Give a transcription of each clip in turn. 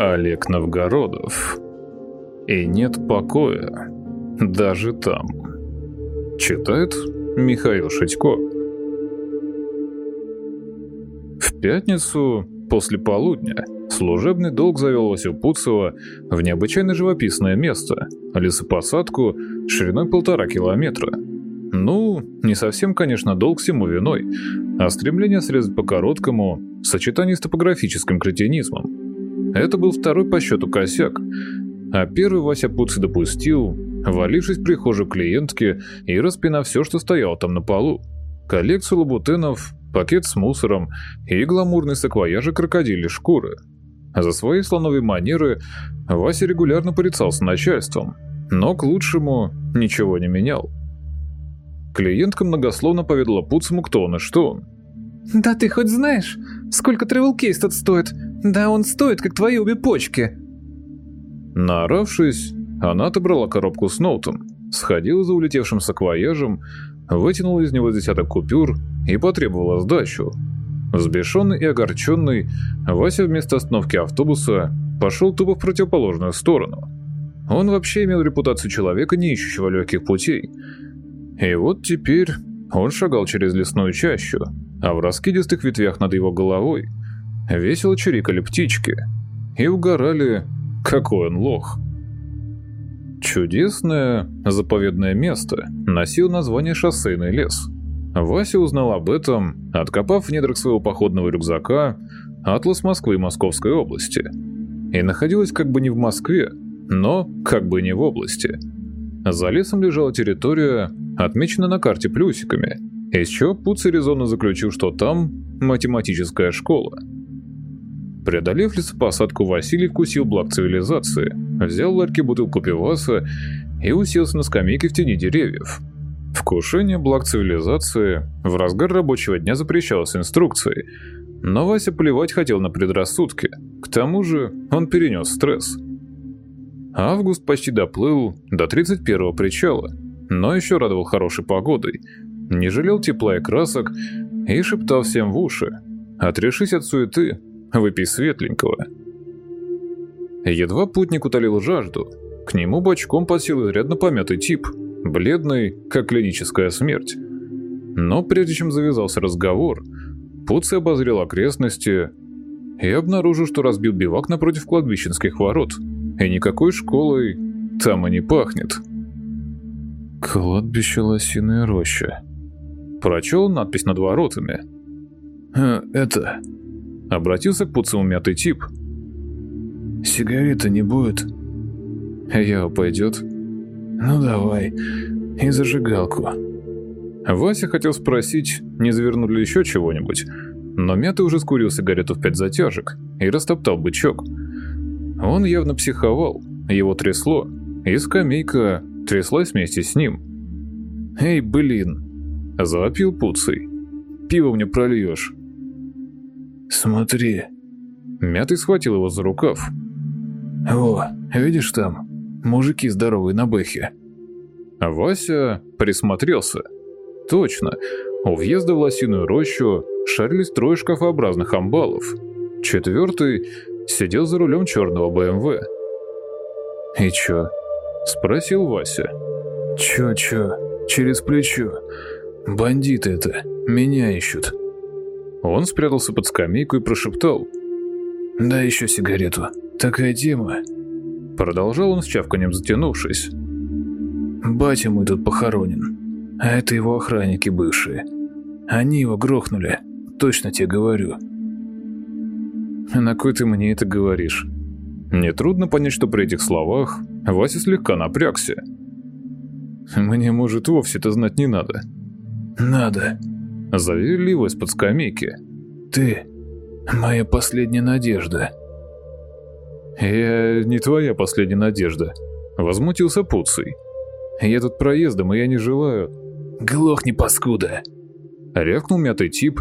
Олег Новгородов. И нет покоя. Даже там. Читает Михаил Шитько. В пятницу после полудня служебный долг завел Васю Пуцева в необычайно живописное место – лесопосадку шириной полтора километра. Ну, не совсем, конечно, долг всему виной, а стремление срезать по короткому в сочетании с топографическим кретинизмом. Это был второй по счету косяк, а первый Вася Пуци допустил, валившись в прихожую клиентки и распинав все, что стояло там на полу. Коллекцию лабутенов, пакет с мусором и гламурный саквояжи крокодили шкуры. За свои слоновые манеры Вася регулярно порицался начальством, но к лучшему ничего не менял. Клиентка многословно поведала Пуцему, кто он и что он. «Да ты хоть знаешь, сколько тревел-кейс тут стоит? Да он стоит, как твои обе почки!» Наоравшись, она отобрала коробку с ноутом, сходила за улетевшим саквояжем, вытянула из него десяток купюр и потребовала сдачу. Взбешенный и огорченный, Вася вместо остановки автобуса пошел тупо в противоположную сторону. Он вообще имел репутацию человека, не ищущего легких путей. И вот теперь он шагал через лесную чащу, а в раскидистых ветвях над его головой весело чирикали птички и угорали, какой он лох. Чудесное заповедное место носил название «Шоссейный лес». Вася узнал об этом, откопав в недрах своего походного рюкзака атлас Москвы и Московской области. И находилась как бы не в Москве, но как бы не в области. За лесом лежала территория, отмеченная на карте плюсиками, из чего Пуци резонно заключил, что там математическая школа. Преодолев лесопосадку, Василий вкусил благ цивилизации, взял в ларьке бутылку пиваса и уселся на скамейке в тени деревьев. Вкушение благ цивилизации в разгар рабочего дня запрещалось инструкцией, но Вася плевать хотел на предрассудки, к тому же он перенес стресс. Август почти доплыл до 31-го причала, но еще радовал хорошей погодой, не жалел тепла и красок и шептал всем в уши «Отрешись от суеты, выпей светленького». Едва путник утолил жажду, к нему бочком подсел изрядно помятый тип, бледный, как клиническая смерть. Но прежде чем завязался разговор, Пуци обозрел окрестности и обнаружил, что разбил бивак напротив кладбищенских ворот, и никакой школой там и не пахнет. «Кладбище Лосиная роща», Прочел надпись над воротами. «Э, «Это...» Обратился к пуцему мятый тип. «Сигареты не будет?» «Я пойдет?» «Ну давай, и зажигалку». Вася хотел спросить, не завернули ли еще чего-нибудь, но Мятый уже скурил сигарету в пять затяжек и растоптал бычок. Он явно психовал, его трясло, и скамейка тряслась вместе с ним. «Эй, блин!» Завопил Пуций. «Пиво мне прольешь». «Смотри». Мятый схватил его за рукав. «О, видишь там? Мужики здоровые на бэхе». Вася присмотрелся. Точно, у въезда в лосиную рощу шарились трое шкафообразных амбалов. Четвертый сидел за рулем черного БМВ. «И чё?» – спросил Вася. «Чё-чё? Через плечо. Бандиты это, меня ищут». Он спрятался под скамейку и прошептал. «Да еще сигарету. Такая тема». Продолжал он с чавканием затянувшись. «Батя мой тут похоронен, а это его охранники бывшие. Они его грохнули, точно тебе говорю». «На кой ты мне это говоришь?» Нетрудно понять, что при этих словах Вася слегка напрягся. «Мне, может, вовсе-то знать не надо». «Надо», — заверили его из-под скамейки. «Ты — моя последняя надежда». «Я не твоя последняя надежда», — возмутился Пуций. «Я тут проездом, и я не желаю...» «Глохни, паскуда!» Рявкнул мятый тип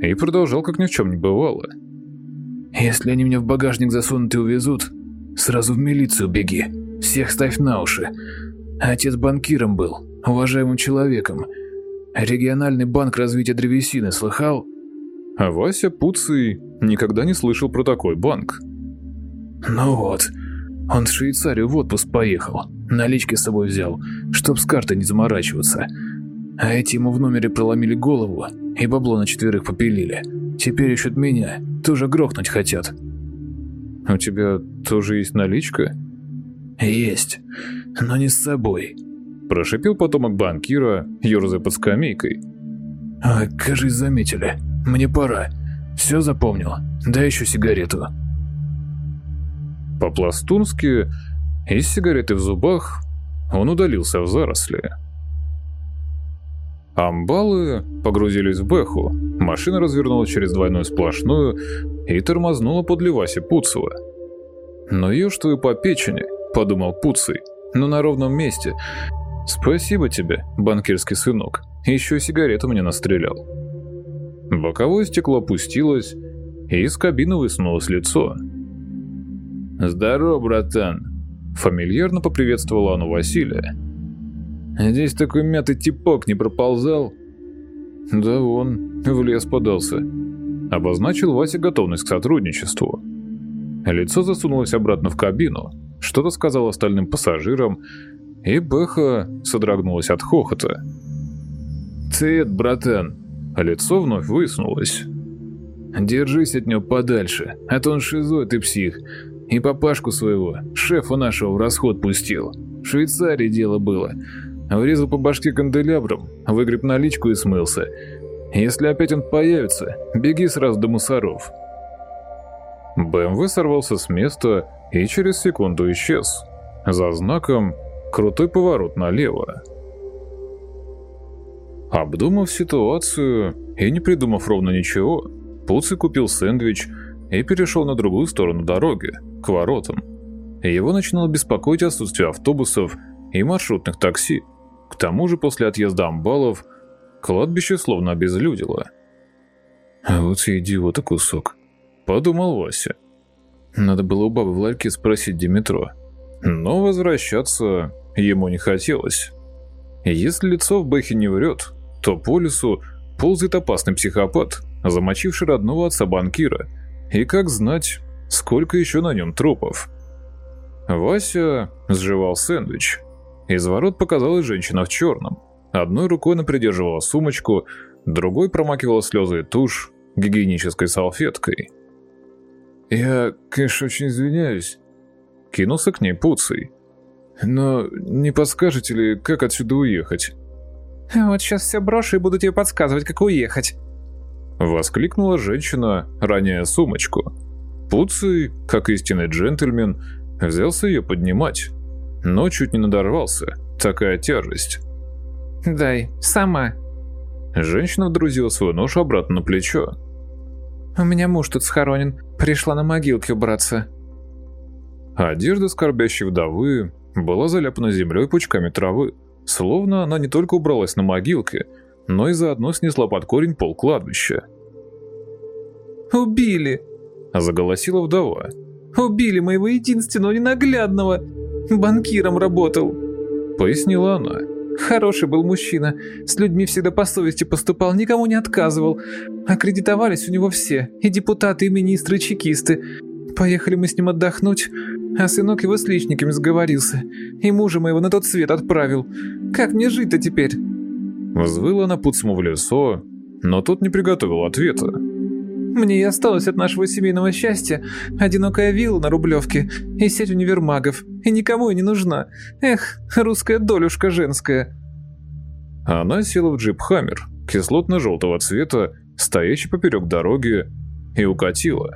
и продолжал, как ни в чем не бывало. «Если они меня в багажник засунут и увезут, сразу в милицию беги, всех ставь на уши. Отец банкиром был, уважаемым человеком, Региональный банк развития древесины слыхал? А Вася Пуций никогда не слышал про такой банк. Ну вот, он в Швейцарию в отпуск поехал, налички с собой взял, чтоб с картой не заморачиваться. А эти ему в номере проломили голову и бабло на четверых попилили. Теперь ищут меня, тоже грохнуть хотят. У тебя тоже есть наличка? Есть, но не с собой. Прошипел потомок банкира, ерзая под скамейкой. А, кажись, заметили. Мне пора. Все запомнил. Дай еще сигарету. По-пластунски, из сигареты в зубах, он удалился в заросли. Амбалы погрузились в Бэху, машина развернула через двойную сплошную и тормознула подле Васи Пуцева. «Ну ешь твою по печени», — подумал Пуцый, — «но на ровном месте. Спасибо тебе, банкирский сынок, еще сигарету мне настрелял». Боковое стекло опустилось, и из кабины высунулось лицо. «Здорово, братан!» Фамильярно поприветствовала оно Василия. «Здесь такой мятый типок не проползал?» «Да он в лес подался», — обозначил Вася готовность к сотрудничеству. Лицо засунулось обратно в кабину, что-то сказал остальным пассажирам, и Бэха содрогнулась от хохота. «Цвет, братан!» Лицо вновь высунулось. «Держись от него подальше, а то он шизой, ты псих. И папашку своего, шефа нашего, в расход пустил. В Швейцарии дело было. Врезал по башке канделябром, выгреб наличку и смылся. Если опять он появится, беги сразу до мусоров». БМВ сорвался с места и через секунду исчез. За знаком «Крутой поворот налево». Обдумав ситуацию и не придумав ровно ничего, Пуци купил сэндвич и перешел на другую сторону дороги, к воротам. Его начинало беспокоить отсутствие автобусов и маршрутных такси. К тому же после отъезда амбалов кладбище словно обезлюдило. «А вот и идиота кусок», — подумал Вася. Надо было у бабы в ларьке спросить Димитро. Но возвращаться ему не хотелось. Если лицо в Бэхе не врет, то по лесу ползает опасный психопат, замочивший родного отца банкира. И как знать, сколько еще на нем трупов. Вася сживал сэндвич. Из ворот показалась женщина в черном. Одной рукой она придерживала сумочку, другой промакивала слезы и тушь гигиенической салфеткой. «Я, конечно, очень извиняюсь», — кинулся к ней Пуций. «Но не подскажете ли, как отсюда уехать?» «Вот сейчас все брошу и буду тебе подсказывать, как уехать», — воскликнула женщина, роняя сумочку. Пуций, как истинный джентльмен, взялся ее поднимать, но чуть не надорвался, такая тяжесть. «Дай, сама». Женщина вдрузила свою нож обратно на плечо. «У меня муж тут схоронен, пришла на могилке убраться». Одежда скорбящей вдовы была заляпана землей пучками травы, словно она не только убралась на могилке, но и заодно снесла под корень пол кладбища. «Убили!» – заголосила вдова. «Убили моего единственного ненаглядного! Банкиром работал!» – пояснила она. Хороший был мужчина, с людьми всегда по совести поступал, никому не отказывал. Аккредитовались у него все, и депутаты, и министры, и чекисты. Поехали мы с ним отдохнуть, а сынок его с личниками сговорился, и мужа моего на тот свет отправил. Как мне жить-то теперь?» Взвыла на Пуцму в лицо, но тот не приготовил ответа. Мне и осталось от нашего семейного счастья одинокая вилла на Рублевке и сеть универмагов, и никому и не нужна. Эх, русская долюшка женская». Она села в джип «Хаммер» кислотно-желтого цвета, стоящий поперек дороги, и укатила.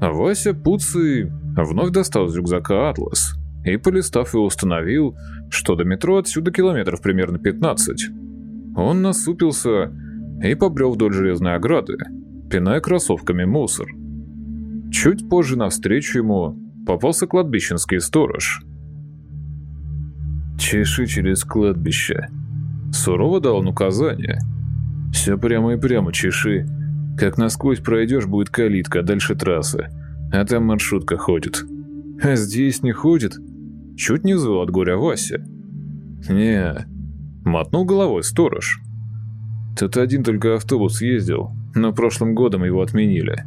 Вася Пуций вновь достал из рюкзака «Атлас» и, полистав его, установил, что до метро отсюда километров примерно 15. Он насупился и побрел вдоль железной ограды, пиная кроссовками мусор. Чуть позже навстречу ему попался кладбищенский сторож. «Чеши через кладбище», — сурово дал он указание. «Все прямо и прямо чеши. Как насквозь пройдешь, будет калитка, дальше трасса. А там маршрутка ходит». «А здесь не ходит?» Чуть не взвыл от горя Вася. «Не», — мотнул головой сторож. «Тут один только автобус ездил, но прошлым годом его отменили.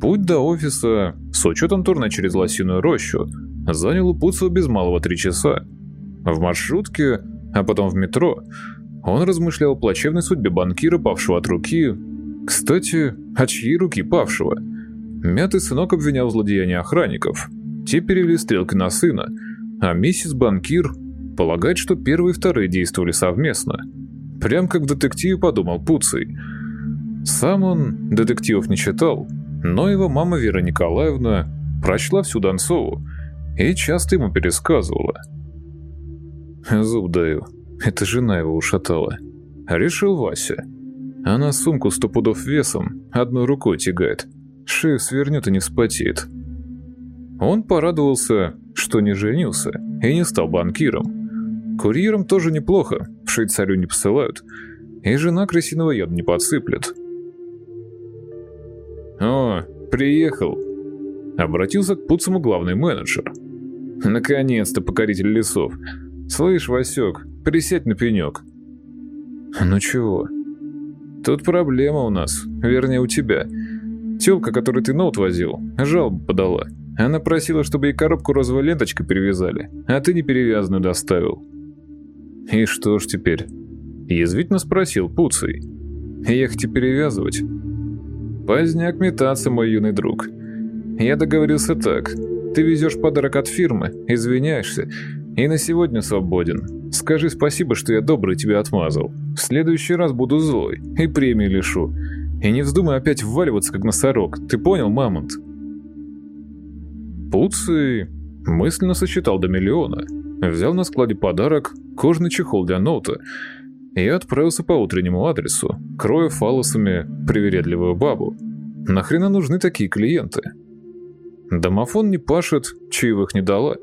Путь до офиса, с учетом турна через Лосиную рощу, занял у Пуцева без малого три часа. В маршрутке, а потом в метро, он размышлял о плачевной судьбе банкира, павшего от руки. Кстати, от чьей руки павшего? Мятый сынок обвинял в злодеянии охранников. Те перевели стрелки на сына, а миссис Банкир полагает, что первые и вторые действовали совместно. Прям как в детективе подумал Пуций. Сам он детективов не читал, но его мама Вера Николаевна прочла всю Донцову и часто ему пересказывала. Зуб даю, это жена его ушатала. Решил Вася. Она сумку сто пудов весом одной рукой тягает. Шею свернет и не вспотеет. Он порадовался, что не женился и не стал банкиром. Курьером тоже неплохо, в Швейцарию не посылают, и жена крысиного яда не подсыплет. «О, приехал!» Обратился к Пуцему главный менеджер. «Наконец-то, покоритель лесов! Слышь, Васек, присядь на пенек!» «Ну чего?» «Тут проблема у нас, вернее у тебя. Тёлка, которой ты ноут возил, жалобу подала. Она просила, чтобы ей коробку розовой ленточкой перевязали, а ты не перевязанную доставил». «И что ж теперь?» Язвительно спросил Пуций. «Ехать и перевязывать?» «Поздняк метаться, мой юный друг. Я договорился так. Ты везешь подарок от фирмы, извиняешься, и на сегодня свободен. Скажи спасибо, что я добрый тебя отмазал. В следующий раз буду злой и премии лишу. И не вздумай опять вваливаться, как носорог. Ты понял, мамонт?» Пуций мысленно сосчитал до миллиона, взял на складе подарок, кожный чехол для ноута, и отправился по утреннему адресу, кроя фалосами привередливую бабу. Нахрена нужны такие клиенты? Домофон не пашет, чаевых не дала,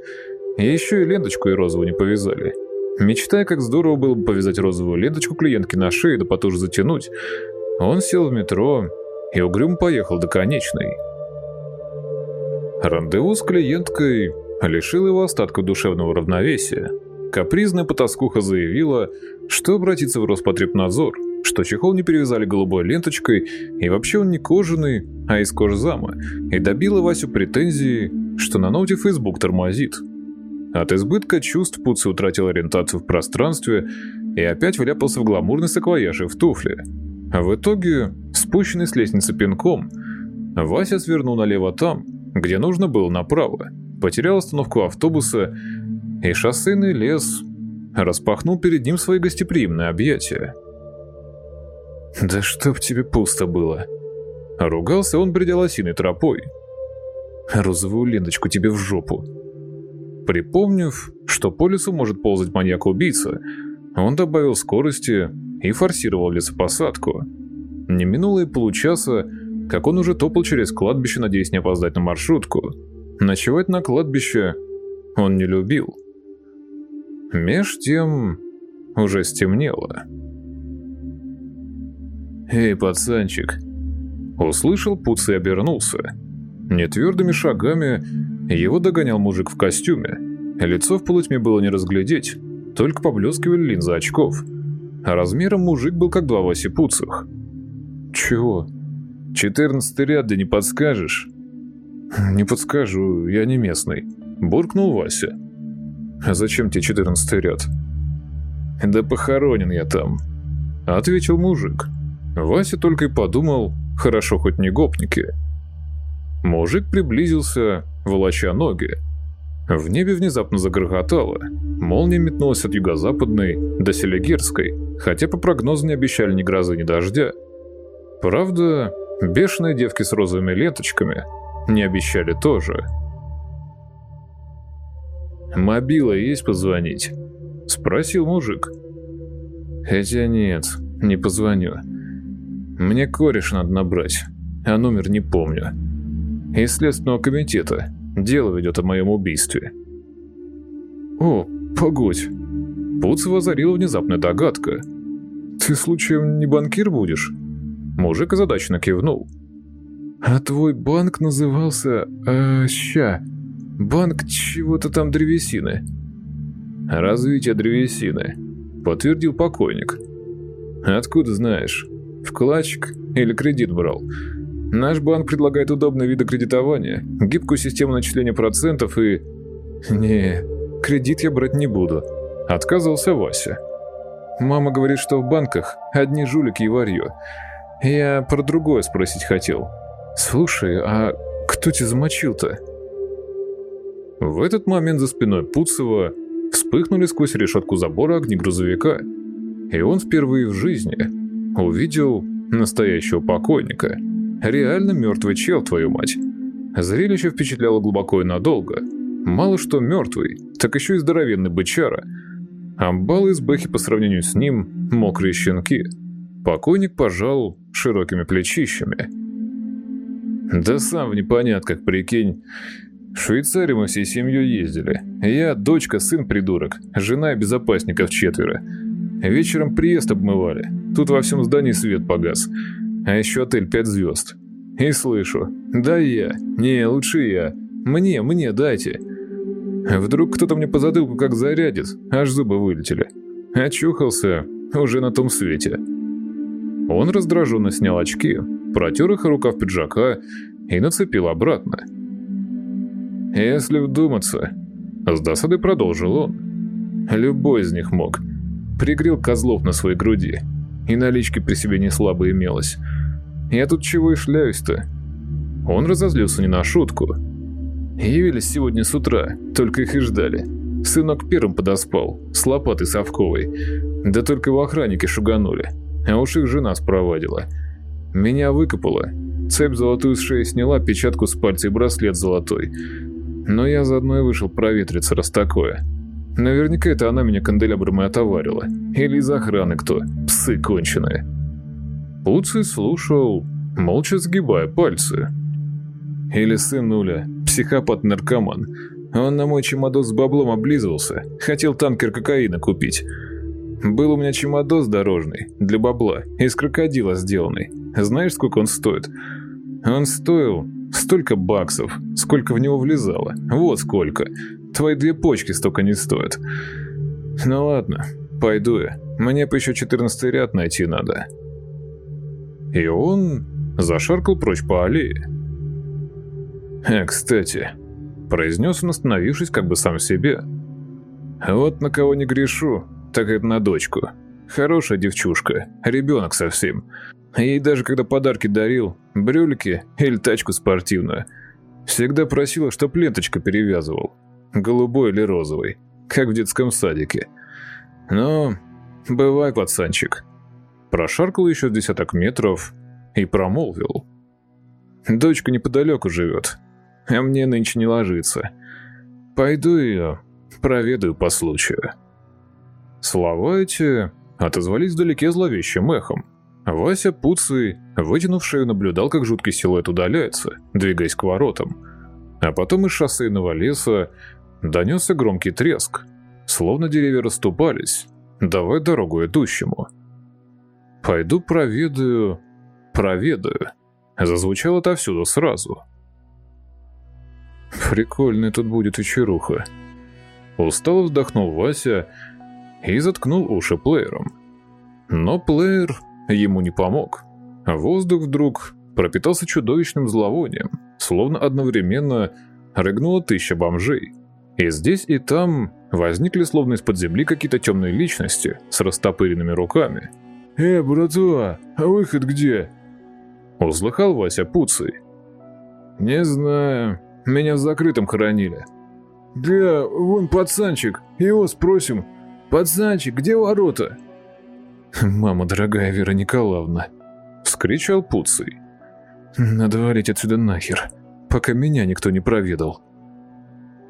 и еще и ленточку и розовую не повязали. Мечтая, как здорово было бы повязать розовую ленточку клиентке на шее да потуже затянуть, он сел в метро и угрюм поехал до конечной. Рандеву с клиенткой лишил его остатка душевного равновесия – Капризная потаскуха заявила, что обратится в Роспотребнадзор, что чехол не перевязали голубой ленточкой, и вообще он не кожаный, а из кожзама, и добила Васю претензии, что на ноуте Facebook тормозит. От избытка чувств Пуци утратил ориентацию в пространстве и опять вляпался в гламурный саквояж и в туфли. В итоге, спущенный с лестницы пинком, Вася свернул налево там, где нужно было направо, потерял остановку автобуса и шоссейный лес распахнул перед ним свои гостеприимные объятия. «Да чтоб тебе пусто было!» Ругался он, бредя лосиной тропой. «Розовую ленточку тебе в жопу!» Припомнив, что по лесу может ползать маньяк-убийца, он добавил скорости и форсировал лесопосадку. Не минуло и получаса, как он уже топал через кладбище, надеясь не опоздать на маршрутку. Ночевать на кладбище он не любил. Меж тем уже стемнело. «Эй, пацанчик!» Услышал Пуц и обернулся. Нетвердыми шагами его догонял мужик в костюме. Лицо в полутьме было не разглядеть, только поблескивали линзы очков. Размером мужик был как два Васи Пуцах. «Чего?» «Четырнадцатый ряд, да не подскажешь?» «Не подскажу, я не местный», — буркнул Вася. «А зачем тебе четырнадцатый ряд?» «Да похоронен я там», — ответил мужик. Вася только и подумал, хорошо хоть не гопники. Мужик приблизился, волоча ноги. В небе внезапно загрохотало. Молния метнулась от юго-западной до Селигерской, хотя по прогнозу не обещали ни грозы, ни дождя. Правда, бешеные девки с розовыми ленточками не обещали тоже. «Мобила есть позвонить?» — спросил мужик. «Хотя нет, не позвоню. Мне кореш надо набрать, а номер не помню. Из Следственного комитета дело ведет о моем убийстве». «О, погодь!» Пуцева озарила внезапная догадка. «Ты случаем не банкир будешь?» Мужик озадаченно кивнул. «А твой банк назывался... Э, ща...» Банк чего-то там древесины. Развитие древесины, подтвердил покойник. Откуда знаешь? Вкладчик или кредит брал? Наш банк предлагает удобные виды кредитования, гибкую систему начисления процентов и... Не, кредит я брать не буду. Отказывался Вася. Мама говорит, что в банках одни жулики и варьё. Я про другое спросить хотел. Слушай, а кто тебя замочил-то? В этот момент за спиной Пуцева вспыхнули сквозь решетку забора огни грузовика, и он впервые в жизни увидел настоящего покойника. Реально мертвый чел, твою мать. Зрелище впечатляло глубоко и надолго. Мало что мертвый, так еще и здоровенный бычара. Амбалы из бэхи по сравнению с ним – мокрые щенки. Покойник пожал широкими плечищами. Да сам в непонятках, прикинь. В Швейцарию мы всей семьей ездили. Я, дочка, сын придурок, жена и безопасников четверо. Вечером приезд обмывали. Тут во всем здании свет погас. А еще отель пять звезд. И слышу. Да я. Не, лучше я. Мне, мне дайте. Вдруг кто-то мне по затылку как зарядит. Аж зубы вылетели. Очухался. Уже на том свете. Он раздраженно снял очки, протер их рукав пиджака и нацепил обратно. Если вдуматься, с досадой продолжил он. Любой из них мог. Пригрел козлов на своей груди. И налички при себе не слабо имелось. Я тут чего и шляюсь-то? Он разозлился не на шутку. Явились сегодня с утра, только их и ждали. Сынок первым подоспал, с лопатой совковой. Да только в охраннике шуганули. А уж их жена спровадила. Меня выкопала. Цепь золотую с шеи сняла, печатку с пальца и браслет золотой. Но я заодно и вышел проветриться, раз такое. Наверняка это она меня канделябром и отоварила. Или из охраны кто, псы конченые. Пуций слушал, молча сгибая пальцы. Или сын Нуля, психопат-наркоман. Он на мой чемодос с баблом облизывался, хотел танкер кокаина купить. Был у меня чемодос дорожный, для бабла, из крокодила сделанный. Знаешь, сколько он стоит? Он стоил столько баксов, сколько в него влезало. Вот сколько. Твои две почки столько не стоят. Ну ладно, пойду я. Мне бы еще четырнадцатый ряд найти надо. И он зашаркал прочь по аллее. «Э, кстати», — произнес он, остановившись как бы сам себе. «Вот на кого не грешу, так это на дочку. Хорошая девчушка, ребенок совсем. Ей даже когда подарки дарил, брюлики или тачку спортивную, всегда просила, чтоб ленточка перевязывал. Голубой или розовый, как в детском садике. Ну, бывай, пацанчик. Прошаркал еще десяток метров и промолвил. Дочка неподалеку живет, а мне нынче не ложится. Пойду ее проведаю по случаю. Слова эти отозвались вдалеке зловещим эхом. Вася Пуцый, вытянув шею, наблюдал, как жуткий силуэт удаляется, двигаясь к воротам. А потом из шоссейного леса донесся громкий треск, словно деревья расступались, давая дорогу идущему. «Пойду проведаю, проведаю», зазвучало отовсюду сразу. «Прикольная тут будет вечеруха». Устало вздохнул Вася и заткнул уши плеером. Но плеер ему не помог. Воздух вдруг пропитался чудовищным зловонием, словно одновременно рыгнула тысяча бомжей. И здесь, и там возникли словно из-под земли какие-то темные личности с растопыренными руками. «Э, братва, а выход где?» Услыхал Вася Пуций. «Не знаю, меня в закрытом хоронили». «Да, вон пацанчик, его спросим, «Пацанчик, где ворота?» «Мама дорогая Вера Николаевна!» — вскричал Пуций. «Надо валить отсюда нахер, пока меня никто не проведал».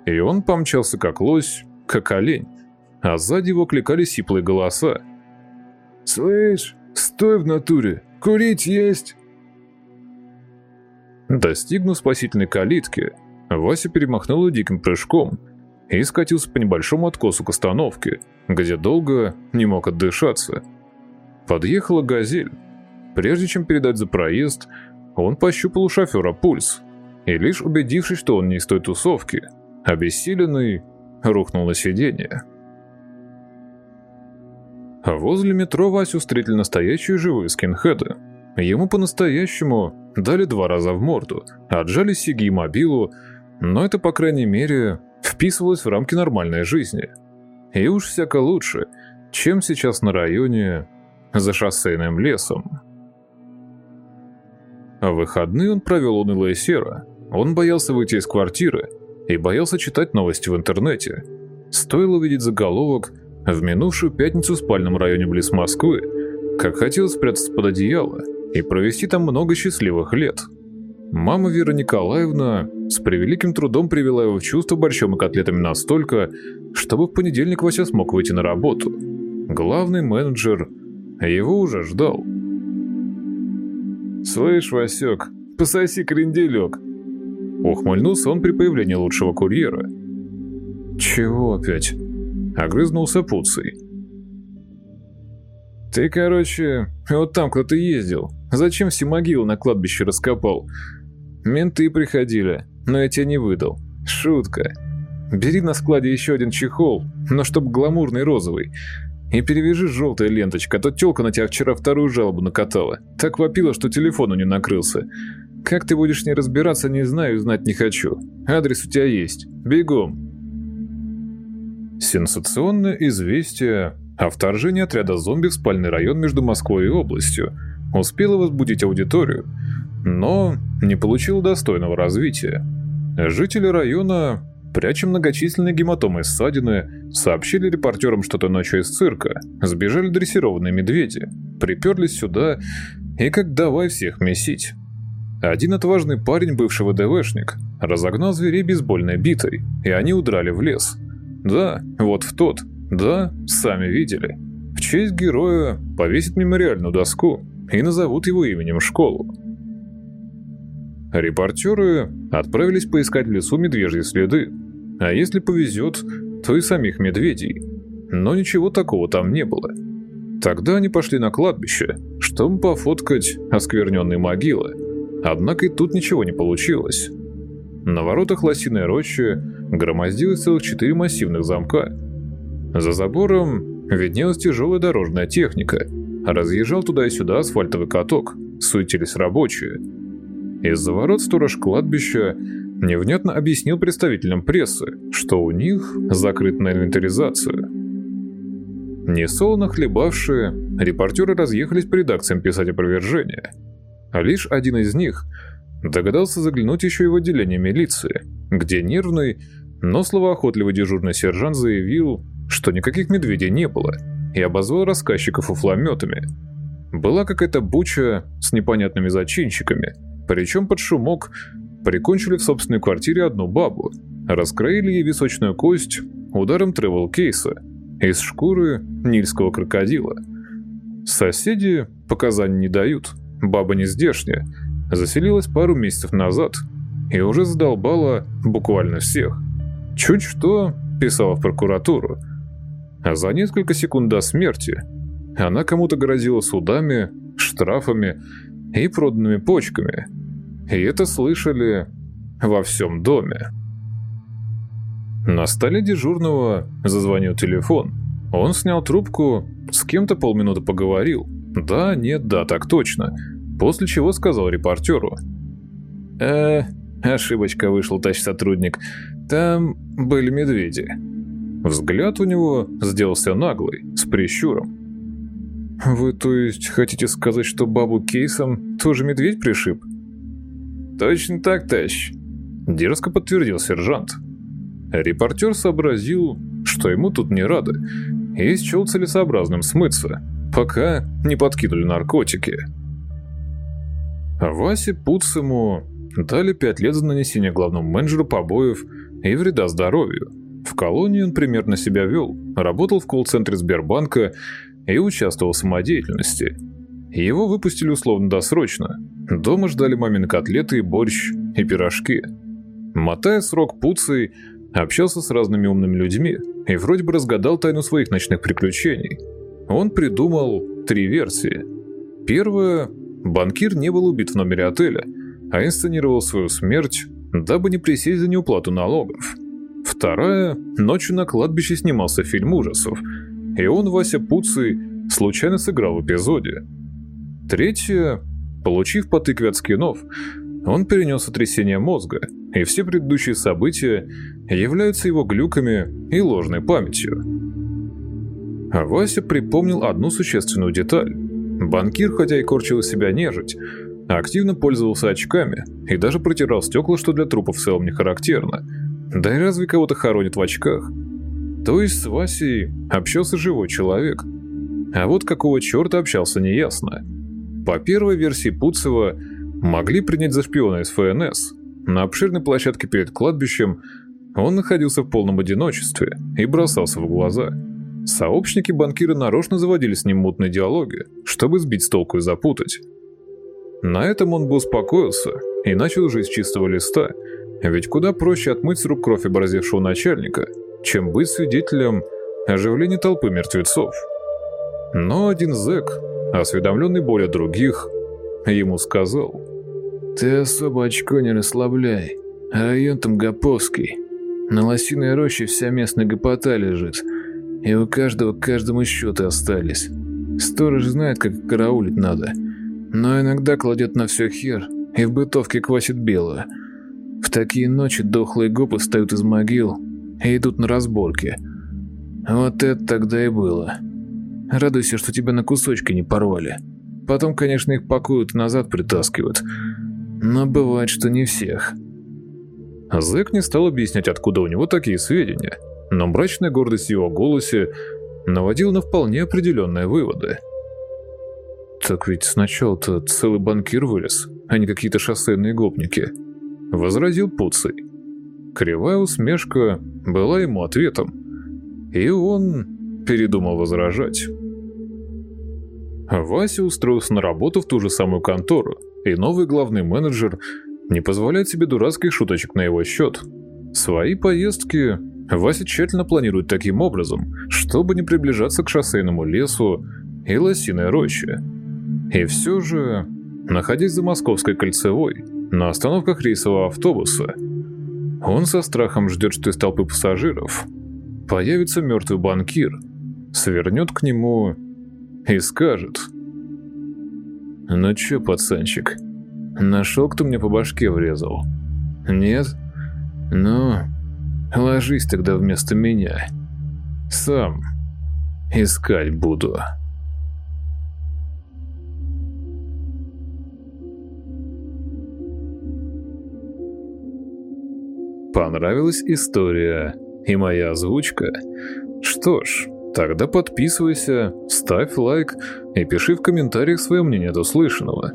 И он помчался как лось, как олень, а сзади его кликали сиплые голоса. «Слышь, стой в натуре, курить есть!» Достигнув спасительной калитки, Вася перемахнул диким прыжком и скатился по небольшому откосу к остановке, где долго не мог отдышаться. Подъехала «Газель». Прежде чем передать за проезд, он пощупал у шофера пульс, и лишь убедившись, что он не из той тусовки, обессиленный, рухнул на сиденье. Возле метро Васю встретили настоящие живые скинхеды. Ему по-настоящему дали два раза в морду, отжали Сиги и мобилу, но это, по крайней мере, вписывалось в рамки нормальной жизни. И уж всяко лучше, чем сейчас на районе за шоссейным лесом. В выходные он провел уныло и серо. Он боялся выйти из квартиры и боялся читать новости в интернете. Стоило увидеть заголовок в минувшую пятницу в спальном районе близ Москвы, как хотелось спрятаться под одеяло и провести там много счастливых лет. Мама Вера Николаевна с превеликим трудом привела его в чувство борщом и котлетами настолько, чтобы в понедельник Вася смог выйти на работу. Главный менеджер его уже ждал. «Слышь, Васек, пососи кренделек!» Ухмыльнулся он при появлении лучшего курьера. «Чего опять?» Огрызнулся Пуций. «Ты, короче, вот там кто-то ездил. Зачем все могилы на кладбище раскопал? Менты приходили, но я тебе не выдал. Шутка. Бери на складе еще один чехол, но чтоб гламурный розовый. И перевяжи желтая ленточка, а то тёлка на тебя вчера вторую жалобу накатала. Так вопила, что телефону не накрылся. Как ты будешь с ней разбираться, не знаю и знать не хочу. Адрес у тебя есть. Бегом. Сенсационное известие о вторжении отряда зомби в спальный район между Москвой и областью успело возбудить аудиторию, но не получило достойного развития. Жители района, пряча многочисленные гематомы и ссадины, сообщили репортерам, что-то ночью из цирка сбежали дрессированные медведи, приперлись сюда и как давай всех месить. Один отважный парень, бывший ВДВшник, разогнал зверей бейсбольной битой, и они удрали в лес – да, вот в тот. Да, сами видели. В честь героя повесят мемориальную доску и назовут его именем школу. Репортеры отправились поискать в лесу медвежьи следы, а если повезет, то и самих медведей. Но ничего такого там не было. Тогда они пошли на кладбище, чтобы пофоткать оскверненные могилы. Однако и тут ничего не получилось. На воротах лосиной рощи громоздилось целых четыре массивных замка. За забором виднелась тяжелая дорожная техника. Разъезжал туда и сюда асфальтовый каток, суетились рабочие. Из-за ворот сторож кладбища невнятно объяснил представителям прессы, что у них закрыт на инвентаризацию. Несолоно хлебавшие, репортеры разъехались по редакциям писать опровержения. Лишь один из них – Догадался заглянуть еще и в отделение милиции, где нервный, но словоохотливый дежурный сержант заявил, что никаких медведей не было, и обозвал рассказчиков уфламетами. Была какая-то буча с непонятными зачинщиками, причем под шумок прикончили в собственной квартире одну бабу, раскроили ей височную кость ударом тревел-кейса из шкуры нильского крокодила. Соседи показаний не дают, баба не здешняя, заселилась пару месяцев назад и уже задолбала буквально всех. Чуть что писала в прокуратуру. А за несколько секунд до смерти она кому-то грозила судами, штрафами и проданными почками. И это слышали во всем доме. На столе дежурного зазвонил телефон. Он снял трубку, с кем-то полминуты поговорил. Да, нет, да, так точно. После чего сказал репортеру. «Э, ошибочка вышла, товарищ сотрудник. Там были медведи». Взгляд у него сделался наглый, с прищуром. «Вы, то есть, хотите сказать, что бабу Кейсом тоже медведь пришиб?» «Точно так, товарищ», — дерзко подтвердил сержант. Репортер сообразил, что ему тут не рады, и счел целесообразным смыться, пока не подкинули наркотики. Васе Пуцему дали пять лет за нанесение главному менеджеру побоев и вреда здоровью. В колонии он примерно себя вел, работал в колл-центре Сбербанка и участвовал в самодеятельности. Его выпустили условно-досрочно. Дома ждали мамины котлеты борщ, и пирожки. Мотая срок Пуцей, общался с разными умными людьми и вроде бы разгадал тайну своих ночных приключений. Он придумал три версии. Первая Банкир не был убит в номере отеля, а инсценировал свою смерть, дабы не присесть за неуплату налогов. Вторая – ночью на кладбище снимался фильм ужасов, и он, Вася Пуций, случайно сыграл в эпизоде. Третья Получив по тыкве от скинов, он перенес сотрясение мозга, и все предыдущие события являются его глюками и ложной памятью. Вася припомнил одну существенную деталь. Банкир, хотя и корчил из себя нежить, активно пользовался очками и даже протирал стекла, что для трупов в целом не характерно. Да и разве кого-то хоронят в очках? То есть с Васей общался живой человек. А вот какого черта общался неясно. По первой версии Пуцева, могли принять за шпиона из ФНС. На обширной площадке перед кладбищем он находился в полном одиночестве и бросался в глаза. Сообщники банкира нарочно заводили с ним мутные диалоги, чтобы сбить с толку и запутать. На этом он бы успокоился и начал жить с чистого листа, ведь куда проще отмыть с рук кровь образевшего начальника, чем быть свидетелем оживления толпы мертвецов. Но один зэк, осведомленный более других, ему сказал – ты особо очко не расслабляй. Район там Гоповский. На лосиной роще вся местная гопота лежит. И у каждого к каждому счеты остались. Сторож знает, как караулить надо. Но иногда кладет на все хер и в бытовке квасит белое. В такие ночи дохлые гопы встают из могил и идут на разборки. Вот это тогда и было. Радуйся, что тебя на кусочки не порвали. Потом, конечно, их пакуют и назад притаскивают но бывает, что не всех. Зэк не стал объяснять, откуда у него такие сведения, но мрачная гордость его голосе наводила на вполне определенные выводы. «Так ведь сначала-то целый банкир вылез, а не какие-то шоссейные гопники», — возразил Пуций. Кривая усмешка была ему ответом, и он передумал возражать. Вася устроился на работу в ту же самую контору, и новый главный менеджер не позволяет себе дурацких шуточек на его счет. Свои поездки Вася тщательно планирует таким образом, чтобы не приближаться к шоссейному лесу и лосиной роще. И все же, находясь за Московской кольцевой, на остановках рейсового автобуса, он со страхом ждет, что из толпы пассажиров появится мертвый банкир, свернет к нему и скажет – «Ну чё, пацанчик, нашел, кто мне по башке врезал?» «Нет? Ну, ложись тогда вместо меня. Сам искать буду». Понравилась история и моя озвучка? Что ж, Тогда подписывайся, ставь лайк и пиши в комментариях свое мнение от услышанного.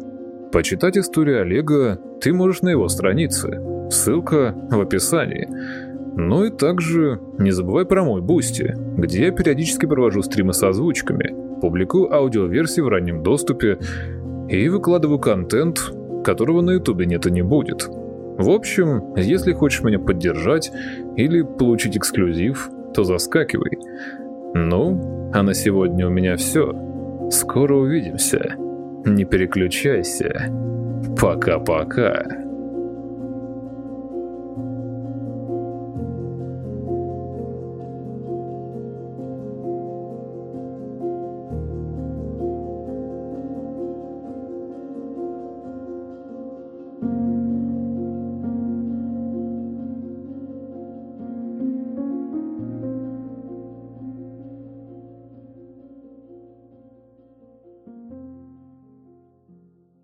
Почитать историю Олега ты можешь на его странице. Ссылка в описании. Ну и также не забывай про мой Boosty, где я периодически провожу стримы с озвучками, публикую аудиоверсии в раннем доступе и выкладываю контент, которого на ютубе нет и не будет. В общем, если хочешь меня поддержать или получить эксклюзив, то заскакивай. Ну, а на сегодня у меня все. Скоро увидимся. Не переключайся. Пока-пока.